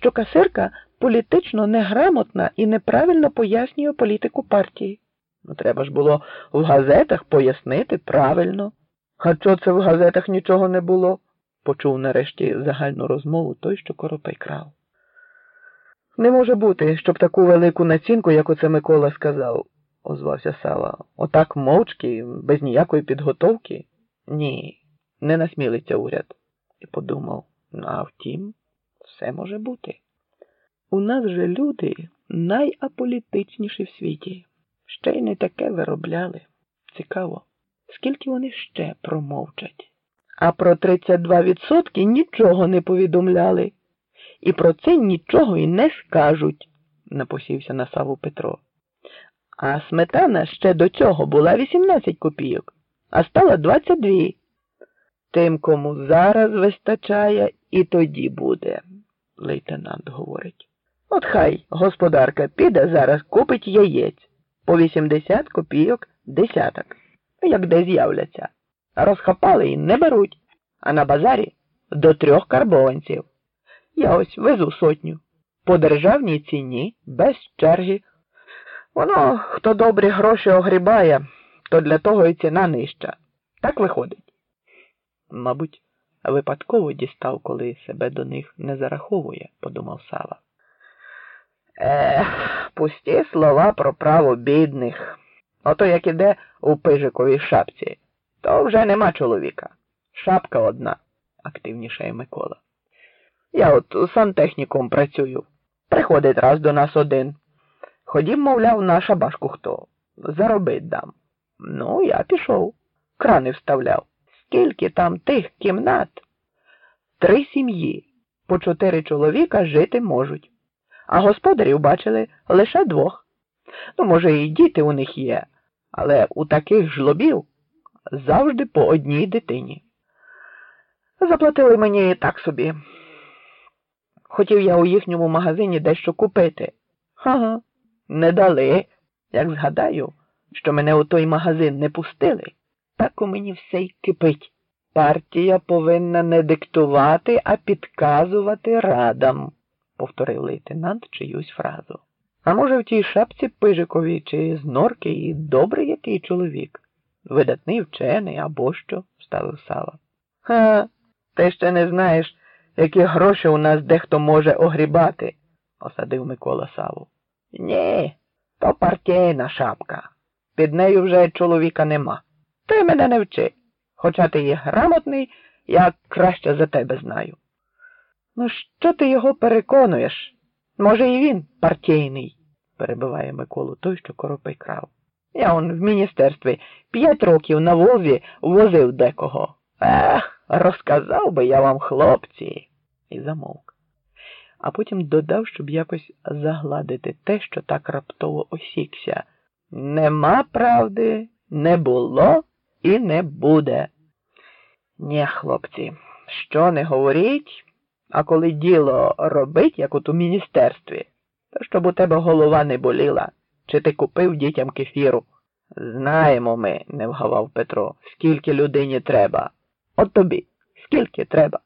що касирка політично неграмотна і неправильно пояснює політику партії. Ну, треба ж було в газетах пояснити правильно. А чого це в газетах нічого не було? почув нарешті загальну розмову той, що коропей крав. Не може бути, щоб таку велику націнку, як оце Микола сказав, озвався Сава. Отак мовчки, без ніякої підготовки? Ні, не насмілиться уряд. І подумав, ну, а втім, все може бути. У нас же люди найаполітичніші в світі. Ще й не таке виробляли. Цікаво, скільки вони ще промовчать. А про 32% нічого не повідомляли. І про це нічого і не скажуть, напосівся на Саву Петро. А сметана ще до цього була 18 копійок, а стала 22. Тим, кому зараз вистачає, і тоді буде, лейтенант говорить. От хай господарка піде зараз купить яєць по 80 копійок десяток, як де з'являться. Розхопали і не беруть, а на базарі до трьох карбованців. Я ось везу сотню. По державній ціні, без черги. Воно, хто добрі гроші огрібає, то для того і ціна нижча. Так виходить. Мабуть, випадково дістав, коли себе до них не зараховує, подумав Сава. Ех, пусті слова про право бідних. Ото як іде у пижиковій шапці, то вже нема чоловіка. Шапка одна, активнішає Микола. Я от сантехніком працюю. Приходить раз до нас один. Ходім, мовляв, на шабашку хто. Заробить дам. Ну, я пішов. Крани вставляв. Скільки там тих кімнат? Три сім'ї. По чотири чоловіка жити можуть. А господарів бачили лише двох. Ну, може, і діти у них є, але у таких жлобів завжди по одній дитині. Заплатили мені так собі. Хотів я у їхньому магазині дещо купити. Ага, не дали. Як згадаю, що мене у той магазин не пустили, так у мені все й кипить. Партія повинна не диктувати, а підказувати радам, повторив лейтенант чиюсь фразу. А може, в тій шапці пижиковій чи з норки і добрий який чоловік? Видатний вчений або що, вставив Сава. Ха, ти ще не знаєш, які гроші у нас дехто може огрібати, осадив Микола Саву. Ні, то партійна шапка. Під нею вже чоловіка нема. Ти мене не вчи. Хоча ти є грамотний, я краще за тебе знаю. Ну, що ти його переконуєш? Може, і він партійний, перебиває Миколу той, що коропий крав. Я он в міністерстві п'ять років на Волзі возив декого. Ех, розказав би я вам, хлопці, і замовк. А потім додав, щоб якось загладити те, що так раптово осікся. Нема правди, не було і не буде. Нє, хлопці, що не говоріть, а коли діло робить, як от у міністерстві, то щоб у тебе голова не боліла, чи ти купив дітям кефіру. Знаємо ми, не вгавав Петро, скільки людині треба. От тобі, скільки треба?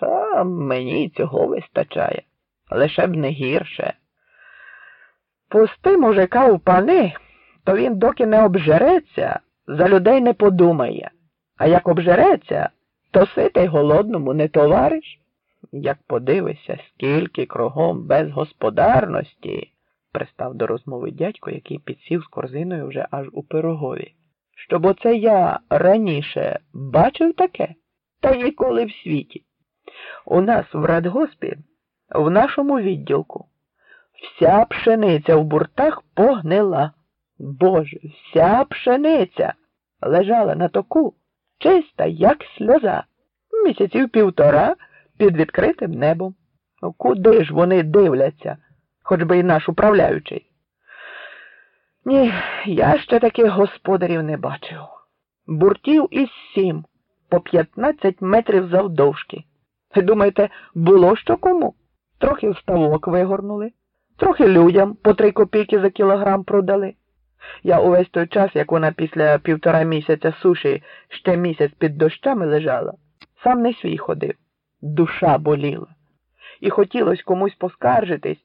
Та мені цього вистачає, лише б не гірше. Пусти мужика у пани, то він доки не обжереться, за людей не подумає, а як обжереться, то ситий голодному не товариш. Як подивися, скільки кругом безгосподарності, пристав до розмови дядько, який підсів з корзиною вже аж у пирогові. Щоб оце я раніше бачив таке, та ніколи в світі. У нас в радгоспі, в нашому відділку, вся пшениця в буртах погнила. Боже, вся пшениця лежала на току, чиста, як сльоза, місяців півтора під відкритим небом. Ну, куди ж вони дивляться, хоч би і наш управляючий? Ні, я ще таких господарів не бачив. Буртів із сім, по п'ятнадцять метрів завдовжки. Думаєте, було що кому? Трохи вставок вигорнули, трохи людям по три копійки за кілограм продали. Я увесь той час, як вона після півтора місяця суші ще місяць під дощами лежала, сам не свій ходив. Душа боліла. і хотілось комусь поскаржитись,